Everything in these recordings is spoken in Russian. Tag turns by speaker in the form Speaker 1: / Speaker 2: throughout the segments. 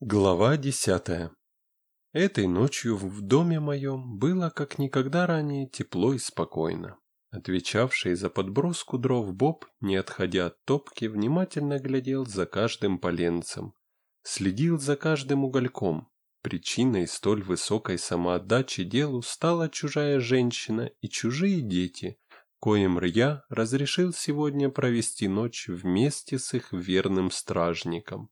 Speaker 1: Глава десятая Этой ночью в доме моем было как никогда ранее тепло и спокойно. Отвечавший за подброску дров Боб, не отходя от топки, внимательно глядел за каждым поленцем, следил за каждым угольком. Причиной столь высокой самоотдачи делу стала чужая женщина и чужие дети, коим я разрешил сегодня провести ночь вместе с их верным стражником.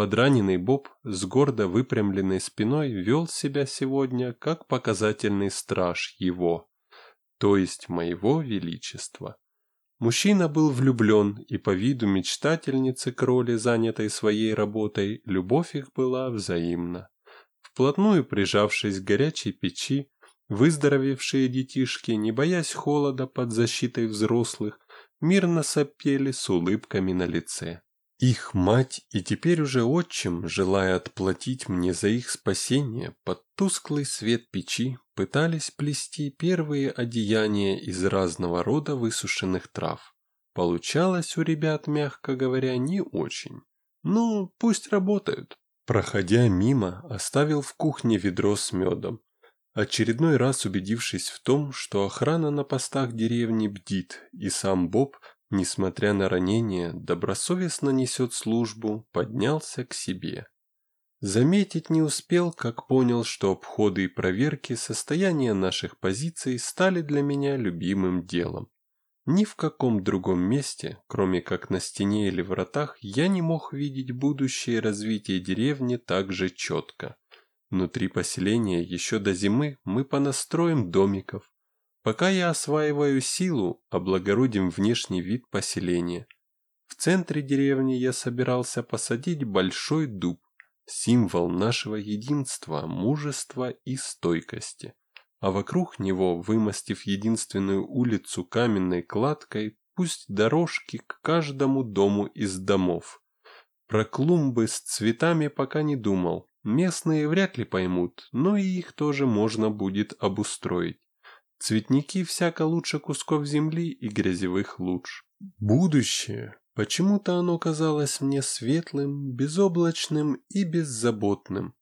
Speaker 1: Подраненный Боб с гордо выпрямленной спиной вел себя сегодня как показательный страж его, то есть моего величества. Мужчина был влюблен, и по виду мечтательницы кроли, занятой своей работой, любовь их была взаимна. Вплотную прижавшись к горячей печи, выздоровевшие детишки, не боясь холода под защитой взрослых, мирно сопели с улыбками на лице. Их мать и теперь уже отчим, желая отплатить мне за их спасение, под тусклый свет печи пытались плести первые одеяния из разного рода высушенных трав. Получалось у ребят, мягко говоря, не очень. Ну, пусть работают. Проходя мимо, оставил в кухне ведро с медом. Очередной раз убедившись в том, что охрана на постах деревни бдит, и сам Боб несмотря на ранение, добросовестно несет службу, поднялся к себе. Заметить не успел, как понял, что обходы и проверки состояния наших позиций стали для меня любимым делом. Ни в каком другом месте, кроме как на стене или вратах, я не мог видеть будущее развитие деревни так же четко. Внутри поселения еще до зимы мы понастроим домиков, Пока я осваиваю силу, облагородим внешний вид поселения. В центре деревни я собирался посадить большой дуб, символ нашего единства, мужества и стойкости. А вокруг него, вымостив единственную улицу каменной кладкой, пусть дорожки к каждому дому из домов. Про клумбы с цветами пока не думал. Местные вряд ли поймут, но и их тоже можно будет обустроить. Цветники всяко лучше кусков земли и грязевых луж. Будущее. Почему-то оно казалось мне светлым, безоблачным и беззаботным.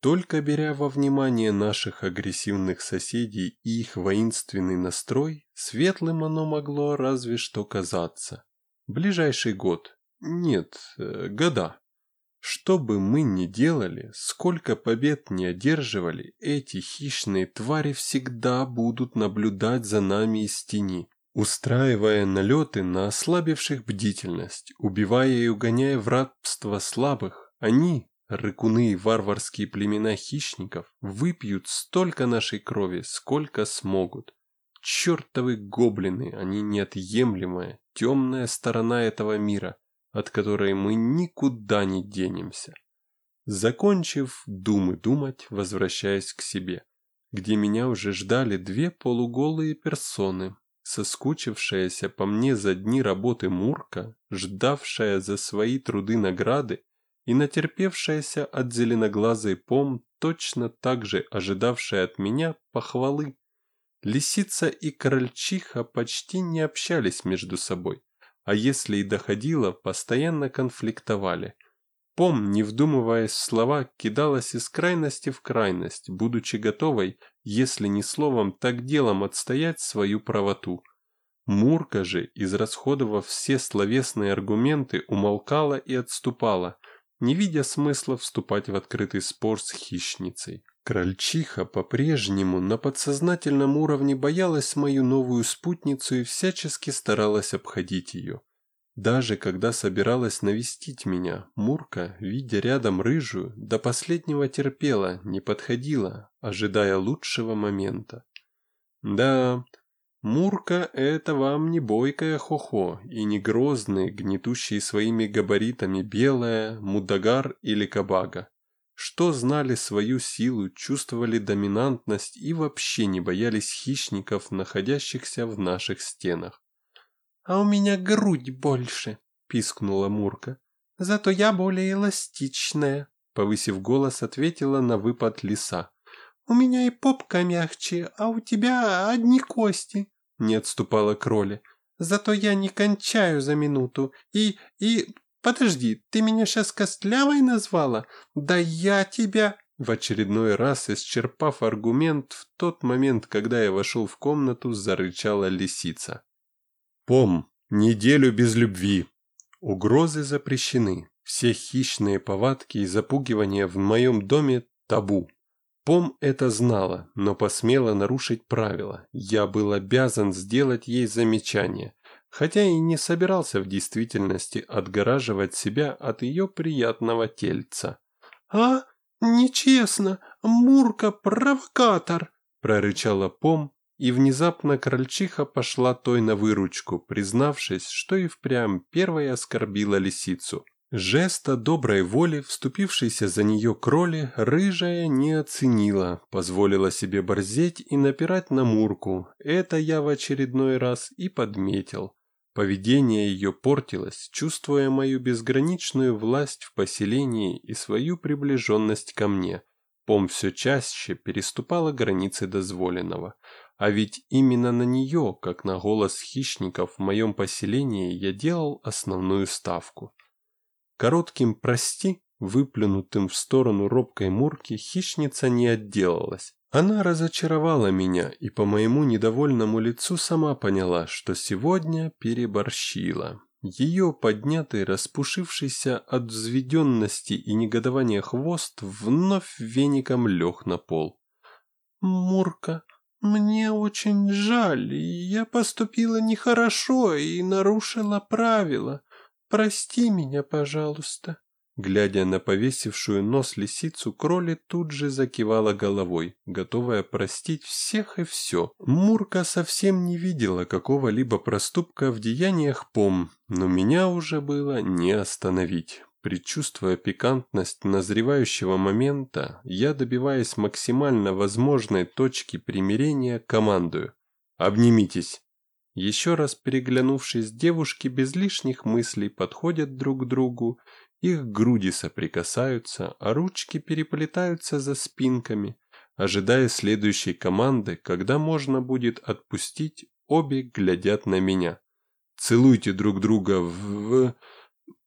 Speaker 1: Только беря во внимание наших агрессивных соседей и их воинственный настрой, светлым оно могло разве что казаться. Ближайший год. Нет, э, года. Что бы мы ни делали, сколько побед не одерживали, эти хищные твари всегда будут наблюдать за нами из тени, устраивая налеты на ослабивших бдительность, убивая и угоняя в рабство слабых. Они, рыкуны и варварские племена хищников, выпьют столько нашей крови, сколько смогут. Чертовы гоблины, они неотъемлемая, темная сторона этого мира – от которой мы никуда не денемся. Закончив думы думать, возвращаясь к себе, где меня уже ждали две полуголые персоны, соскучившаяся по мне за дни работы Мурка, ждавшая за свои труды награды и натерпевшаяся от зеленоглазой пом, точно так же ожидавшая от меня похвалы. Лисица и крольчиха почти не общались между собой, а если и доходило, постоянно конфликтовали. Пом, не вдумываясь в слова, кидалась из крайности в крайность, будучи готовой, если не словом, так делом отстоять свою правоту. Мурка же, израсходовав все словесные аргументы, умолкала и отступала, не видя смысла вступать в открытый спор с хищницей. Крольчиха по-прежнему на подсознательном уровне боялась мою новую спутницу и всячески старалась обходить ее. Даже когда собиралась навестить меня, Мурка, видя рядом рыжую, до последнего терпела, не подходила, ожидая лучшего момента. Да, Мурка – это вам не бойкая хохо и не грозный, гнетущий своими габаритами белая, мудагар или кабага что знали свою силу, чувствовали доминантность и вообще не боялись хищников, находящихся в наших стенах.
Speaker 2: «А у меня грудь больше», – пискнула Мурка. «Зато я более эластичная», – повысив голос, ответила на выпад лиса. «У меня и попка мягче, а у тебя одни кости», – не отступала кроли. «Зато я не кончаю за минуту и... и подожди, ты меня сейчас костлявой назвала? Да я тебя...» В очередной раз, исчерпав аргумент, в тот момент, когда я вошел в комнату, зарычала лисица.
Speaker 1: «Пом, неделю без любви. Угрозы запрещены. Все хищные повадки и запугивания в моем доме табу. Пом это знала, но посмела нарушить правила. Я был обязан сделать ей замечание, хотя и не собирался в действительности отгораживать себя от ее приятного тельца.
Speaker 2: «А, нечестно! Мурка – провокатор!» – прорычала Пом, и внезапно крольчиха пошла той на выручку, признавшись, что и впрямь первая оскорбила лисицу. Жеста доброй воли, вступившейся за нее кроли, рыжая не оценила, позволила себе борзеть и напирать на Мурку. Это я в очередной раз и подметил. Поведение ее портилось, чувствуя мою безграничную власть в поселении и свою приближенность ко мне. Пом все чаще переступала границы дозволенного. А ведь именно на нее, как на голос хищников в моем поселении, я делал основную ставку. Коротким «прости», выплюнутым в сторону робкой Мурки, хищница не отделалась. Она разочаровала меня и по моему недовольному лицу сама поняла, что сегодня переборщила. Ее поднятый, распушившийся от взведенности и негодования хвост вновь веником лег на пол. «Мурка, мне очень жаль, я поступила нехорошо и нарушила правила. «Прости меня, пожалуйста».
Speaker 1: Глядя на повесившую нос лисицу, кроли тут же закивала головой, готовая простить всех и все. Мурка совсем не видела какого-либо проступка в деяниях пом, но меня уже было не остановить. Предчувствуя пикантность назревающего момента, я, добиваясь максимально возможной точки примирения, командую. «Обнимитесь!» Еще раз переглянувшись, девушки без лишних мыслей подходят друг к другу, их груди соприкасаются, а ручки переплетаются за спинками, ожидая следующей команды, когда можно будет отпустить, обе глядят на меня. «Целуйте друг друга в...»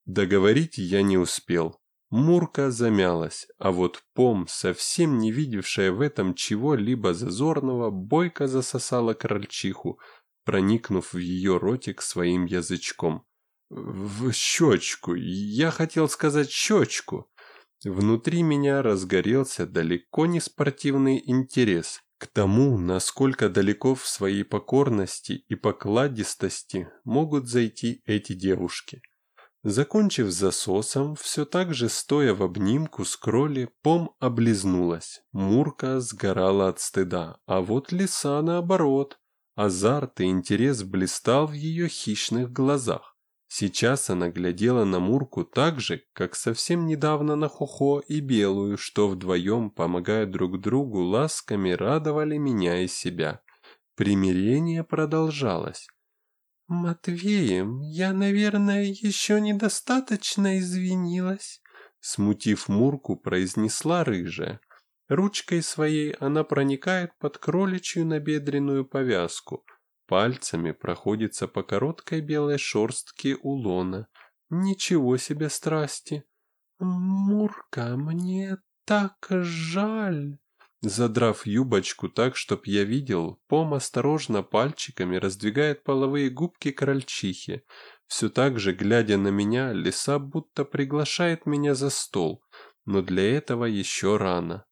Speaker 1: Договорить я не успел. Мурка замялась, а вот Пом, совсем не видевшая в этом чего-либо зазорного, бойко засосала крольчиху, проникнув в ее ротик своим язычком. В щечку, я хотел сказать щечку. Внутри меня разгорелся далеко не спортивный интерес к тому, насколько далеко в своей покорности и покладистости могут зайти эти девушки. Закончив засосом, все так же стоя в обнимку с кроли, Пом облизнулась. Мурка сгорала от стыда, а вот лиса наоборот. Азарт и интерес блистал в ее хищных глазах. Сейчас она глядела на Мурку так же, как совсем недавно на Хохо и Белую, что вдвоем, помогая друг другу, ласками радовали меня и себя. Примирение продолжалось.
Speaker 2: «Матвеем, я, наверное, еще недостаточно извинилась», смутив Мурку, произнесла рыжая. Ручкой своей она проникает под кроличью набедренную повязку, пальцами проходится по короткой белой шорстке у лона. Ничего себе страсти! «Мурка, мне так жаль!» Задрав юбочку так, чтоб я видел, Пом осторожно пальчиками раздвигает половые губки крольчихи. Все так же, глядя на меня, лиса будто приглашает меня за стол, но для этого еще рано.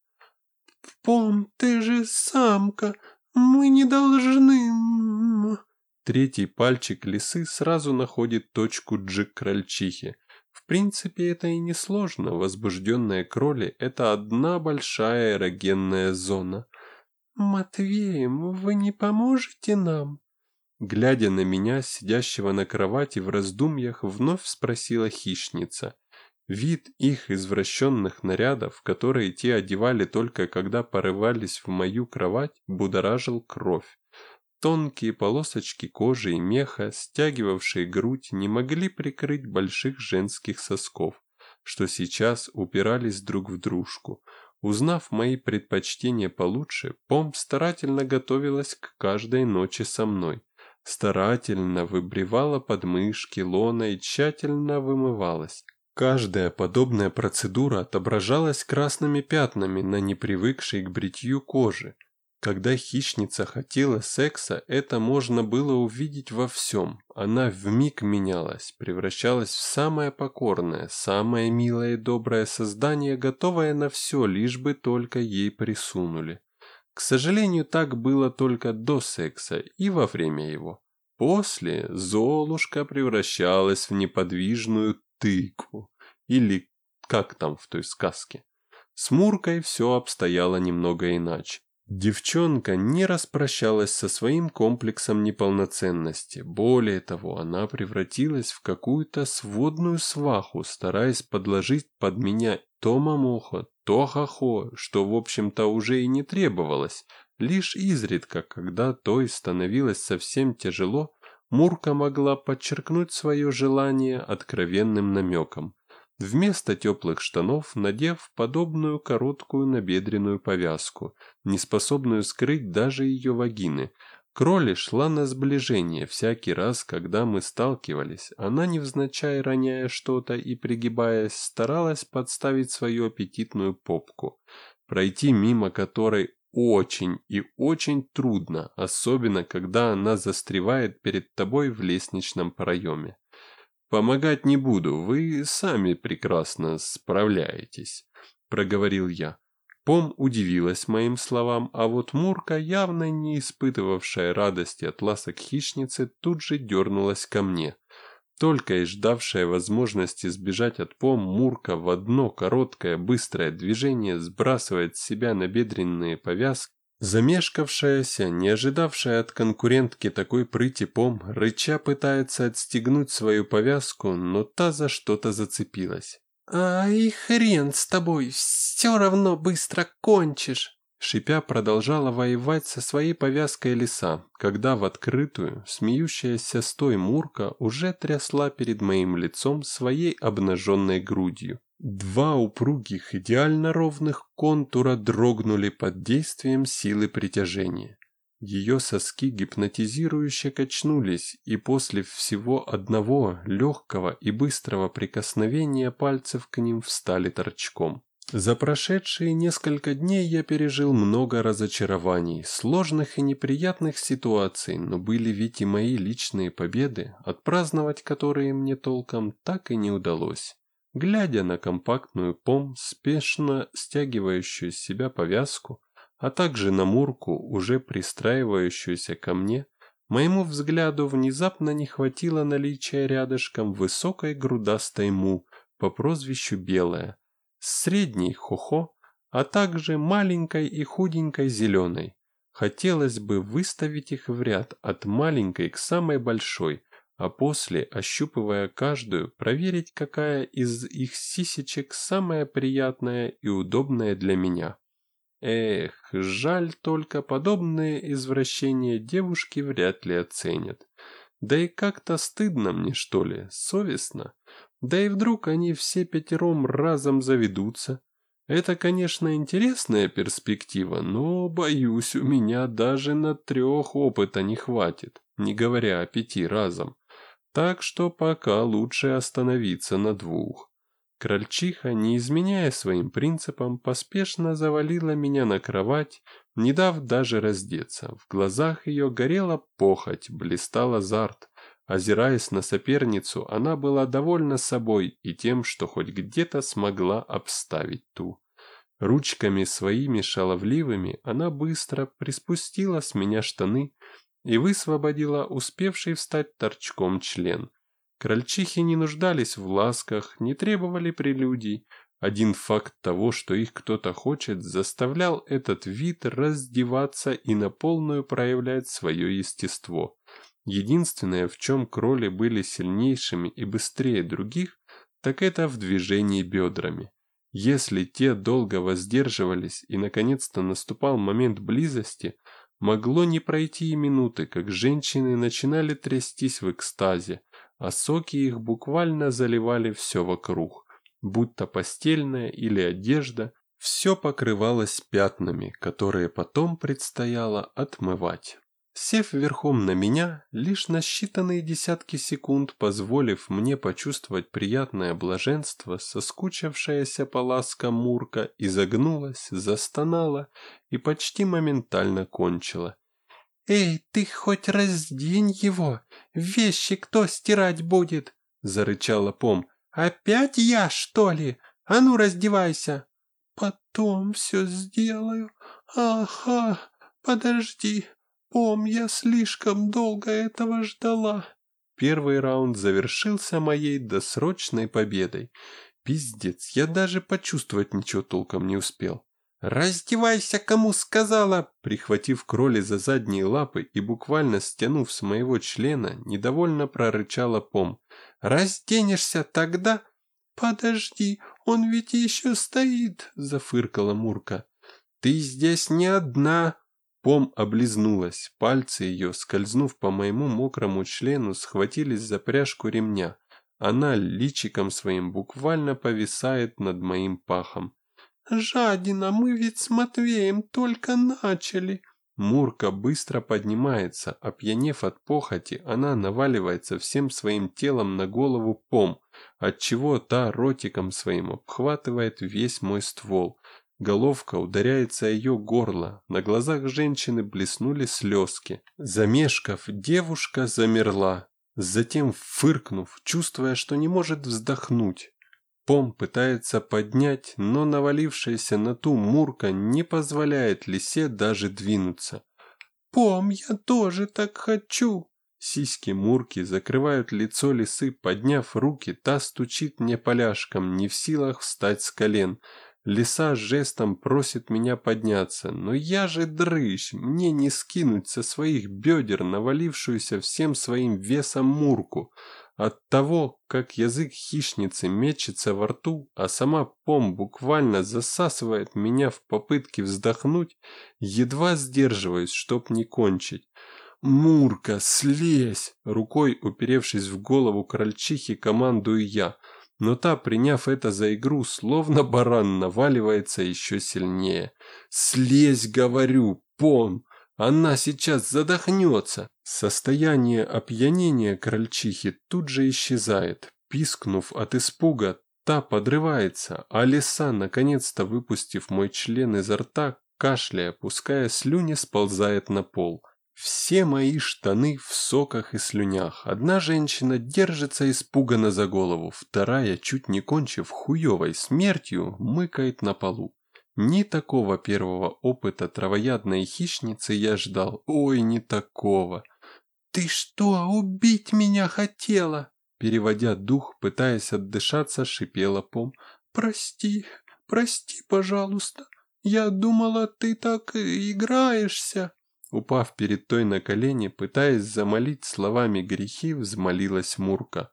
Speaker 2: «Пом, ты же самка, мы не должны...»
Speaker 1: Третий пальчик лисы сразу находит точку джик крольчихи. В принципе, это и не сложно. Возбужденные кроли – это одна большая эрогенная зона.
Speaker 2: «Матвеем, вы не поможете нам?»
Speaker 1: Глядя на меня, сидящего на кровати в раздумьях, вновь спросила хищница. Вид их извращенных нарядов, которые те одевали только когда порывались в мою кровать, будоражил кровь. Тонкие полосочки кожи и меха, стягивавшие грудь, не могли прикрыть больших женских сосков, что сейчас упирались друг в дружку. Узнав мои предпочтения получше, Пом старательно готовилась к каждой ночи со мной. старательно выбривала подмышки, лона и тщательно вымывалась. Каждая подобная процедура отображалась красными пятнами на непривыкшей к бритью коже. Когда хищница хотела секса, это можно было увидеть во всем. Она вмиг менялась, превращалась в самое покорное, самое милое и доброе создание, готовое на все, лишь бы только ей присунули. К сожалению, так было только до секса и во время его. После Золушка превращалась в неподвижную тыкву. Или как там в той сказке. С Муркой все обстояло немного иначе. Девчонка не распрощалась со своим комплексом неполноценности. Более того, она превратилась в какую-то сводную сваху, стараясь подложить под меня то мамохо, то хахо, что, в общем-то, уже и не требовалось. Лишь изредка, когда той становилось совсем тяжело, Мурка могла подчеркнуть свое желание откровенным намеком. Вместо теплых штанов надев подобную короткую набедренную повязку, не способную скрыть даже ее вагины. Кроли шла на сближение всякий раз, когда мы сталкивались. Она, невзначай роняя что-то и пригибаясь, старалась подставить свою аппетитную попку, пройти мимо которой очень и очень трудно, особенно когда она застревает перед тобой в лестничном проеме. «Помогать не буду, вы сами прекрасно справляетесь», – проговорил я. Пом удивилась моим словам, а вот Мурка, явно не испытывавшая радости от ласок хищницы, тут же дернулась ко мне. Только и ждавшая возможности сбежать от Пом, Мурка в одно короткое быстрое движение сбрасывает с себя набедренные повязки, Замешкавшаяся, не ожидавшая от конкурентки такой прыти пом, рыча пытается отстегнуть свою повязку, но та за что-то зацепилась.
Speaker 2: «Ай, хрен с тобой, все равно быстро кончишь!»
Speaker 1: Шипя продолжала воевать со своей повязкой лиса, когда в открытую, смеющаяся стой Мурка уже трясла перед моим лицом своей обнаженной грудью. Два упругих, идеально ровных контура дрогнули под действием силы притяжения. Ее соски гипнотизирующе качнулись, и после всего одного легкого и быстрого прикосновения пальцев к ним встали торчком. За прошедшие несколько дней я пережил много разочарований, сложных и неприятных ситуаций, но были ведь и мои личные победы, отпраздновать которые мне толком так и не удалось. Глядя на компактную пом, спешно стягивающую с себя повязку, а также на Мурку, уже пристраивающуюся ко мне, моему взгляду внезапно не хватило наличия рядышком высокой грудастой му по прозвищу Белая, средней хохо, а также маленькой и худенькой зеленой. Хотелось бы выставить их в ряд от маленькой к самой большой, а после, ощупывая каждую, проверить, какая из их сисечек самая приятная и удобная для меня. Эх, жаль только подобные извращения девушки вряд ли оценят. Да и как-то стыдно мне, что ли, совестно. Да и вдруг они все пятером разом заведутся. Это, конечно, интересная перспектива, но, боюсь, у меня даже на трех опыта не хватит, не говоря о пяти разом. Так что пока лучше остановиться на двух. Крольчиха, не изменяя своим принципам, поспешно завалила меня на кровать, не дав даже раздеться. В глазах ее горела похоть, блистал азарт. Озираясь на соперницу, она была довольна собой и тем, что хоть где-то смогла обставить ту. Ручками своими шаловливыми она быстро приспустила с меня штаны, и высвободила успевший встать торчком член. Крольчихи не нуждались в ласках, не требовали прелюдий. Один факт того, что их кто-то хочет, заставлял этот вид раздеваться и на полную проявлять свое естество. Единственное, в чем кроли были сильнейшими и быстрее других, так это в движении бедрами. Если те долго воздерживались и наконец-то наступал момент близости, Могло не пройти и минуты, как женщины начинали трястись в экстазе, а соки их буквально заливали все вокруг, будто постельная или одежда, все покрывалось пятнами, которые потом предстояло отмывать. Сев верхом на меня, лишь на считанные десятки секунд позволив мне почувствовать приятное блаженство, соскучившаяся по ласкам Мурка изогнулась, застонала и почти моментально кончила.
Speaker 2: «Эй, ты хоть раздень его! Вещи кто стирать будет?» – зарычала Пом. «Опять я, что ли? А ну, раздевайся!» «Потом все сделаю. Ага, подожди, Пом, я слишком долго этого ждала.
Speaker 1: Первый раунд завершился моей досрочной победой. Пиздец, я даже почувствовать ничего толком не успел.
Speaker 2: «Раздевайся, кому сказала!»
Speaker 1: Прихватив кроли за задние лапы и буквально стянув с моего члена, недовольно прорычала Пом.
Speaker 2: «Разденешься тогда?» «Подожди, он ведь еще стоит!» – зафыркала Мурка.
Speaker 1: «Ты здесь не одна!» Пом облизнулась, пальцы ее, скользнув по моему мокрому члену, схватились за пряжку ремня. Она личиком своим буквально повисает над моим пахом.
Speaker 2: «Жадина, мы ведь с Матвеем только начали!»
Speaker 1: Мурка быстро поднимается, опьянев от похоти, она наваливается всем своим телом на голову Пом, отчего та ротиком своим обхватывает весь мой ствол. Головка ударяется о ее горло, на глазах женщины блеснули слезки. Замешкав, девушка замерла, затем фыркнув, чувствуя, что не может вздохнуть. Пом пытается поднять, но навалившаяся на ту Мурка не позволяет лисе даже двинуться.
Speaker 2: «Пом, я тоже так хочу!»
Speaker 1: Сиськи Мурки закрывают лицо лисы, подняв руки, та стучит мне поляшком, не в силах встать с колен – Лиса жестом просит меня подняться, но я же дрыщ, мне не скинуть со своих бедер навалившуюся всем своим весом мурку. От того, как язык хищницы мечется во рту, а сама пом буквально засасывает меня в попытке вздохнуть, едва сдерживаюсь, чтоб не кончить. «Мурка, слезь!» Рукой уперевшись в голову крольчихи, командую я – но та, приняв это за игру, словно баран наваливается еще сильнее. «Слезь, говорю, пон! Она сейчас задохнется!» Состояние опьянения крольчихи тут же исчезает. Пискнув от испуга, та подрывается, а лиса, наконец-то выпустив мой член изо рта, кашляя, пуская слюни, сползает на пол. Все мои штаны в соках и слюнях. Одна женщина держится испуганно за голову, вторая, чуть не кончив хуевой смертью, мыкает на полу. Ни такого первого опыта травоядной хищницы я ждал. Ой, не такого.
Speaker 2: «Ты что, убить меня хотела?»
Speaker 1: Переводя дух, пытаясь отдышаться, шипела Пом.
Speaker 2: «Прости, прости, пожалуйста. Я думала, ты так играешься».
Speaker 1: Упав перед той на колени, пытаясь замолить словами грехи, взмолилась Мурка.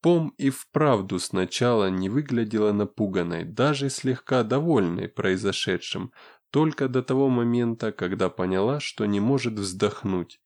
Speaker 1: Пом и вправду сначала не выглядела напуганной, даже слегка довольной произошедшим, только до того момента, когда поняла, что не может вздохнуть.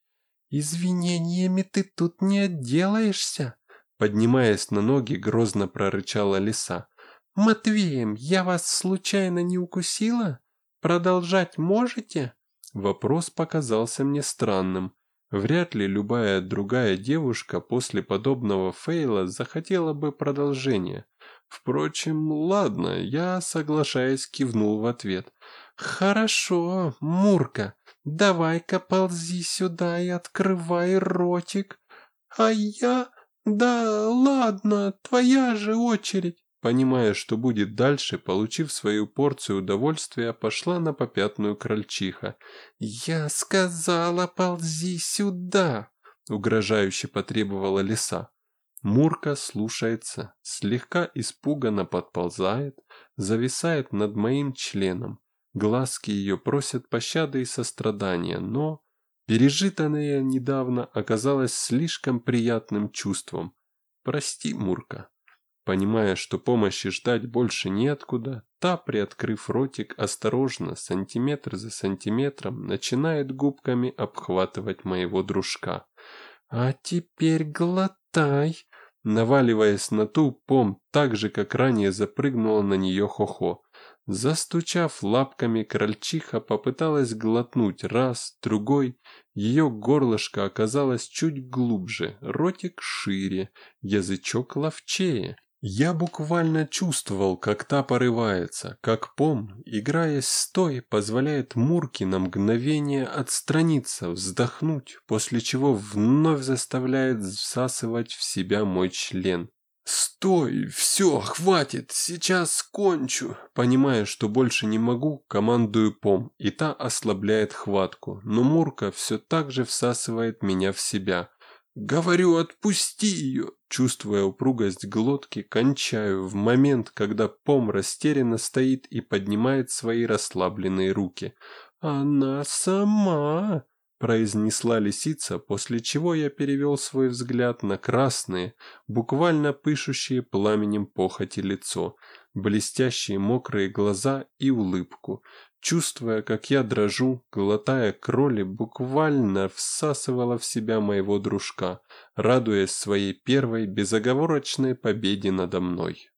Speaker 2: «Извинениями ты тут не отделаешься!»
Speaker 1: Поднимаясь на ноги, грозно прорычала лиса.
Speaker 2: «Матвеем, я вас случайно не укусила? Продолжать можете?»
Speaker 1: Вопрос показался мне странным. Вряд ли любая другая девушка после подобного фейла захотела бы продолжения. Впрочем, ладно, я, соглашаясь, кивнул в ответ.
Speaker 2: «Хорошо, Мурка, давай-ка ползи сюда и открывай ротик. А я... Да ладно, твоя же очередь».
Speaker 1: Понимая, что будет дальше, получив свою порцию удовольствия, пошла на попятную крольчиха.
Speaker 2: «Я сказала, ползи сюда!» — угрожающе потребовала лиса.
Speaker 1: Мурка слушается, слегка испуганно подползает, зависает над моим членом. Глазки ее просят пощады и сострадания, но пережитое недавно оказалось слишком приятным чувством. Прости, Мурка. Понимая, что помощи ждать больше неоткуда, та, приоткрыв ротик, осторожно, сантиметр за сантиметром, начинает губками обхватывать моего дружка.
Speaker 2: «А теперь глотай!»
Speaker 1: Наваливаясь на ту, пом так же, как ранее запрыгнула на нее Хохо. Застучав лапками, крольчиха попыталась глотнуть раз, другой. Ее горлышко оказалось чуть глубже, ротик шире, язычок ловчее. Я буквально чувствовал, как та порывается, как пом, играясь стой, позволяет Мурке на мгновение отстраниться, вздохнуть, после чего вновь заставляет всасывать в себя мой член. «Стой! Все, хватит! Сейчас кончу!» Понимая, что больше не могу, командую пом, и та ослабляет хватку, но Мурка все так же всасывает меня в себя. «Говорю, отпусти ее!» Чувствуя упругость глотки, кончаю в момент, когда пом растерянно стоит и поднимает свои расслабленные руки. «Она сама!» произнесла лисица, после чего я перевел свой взгляд на красные, буквально пышущие пламенем похоти лицо, блестящие мокрые глаза и улыбку. Чувствуя, как я дрожу, глотая кроли, буквально всасывала в себя моего дружка, радуясь своей первой безоговорочной победе надо мной.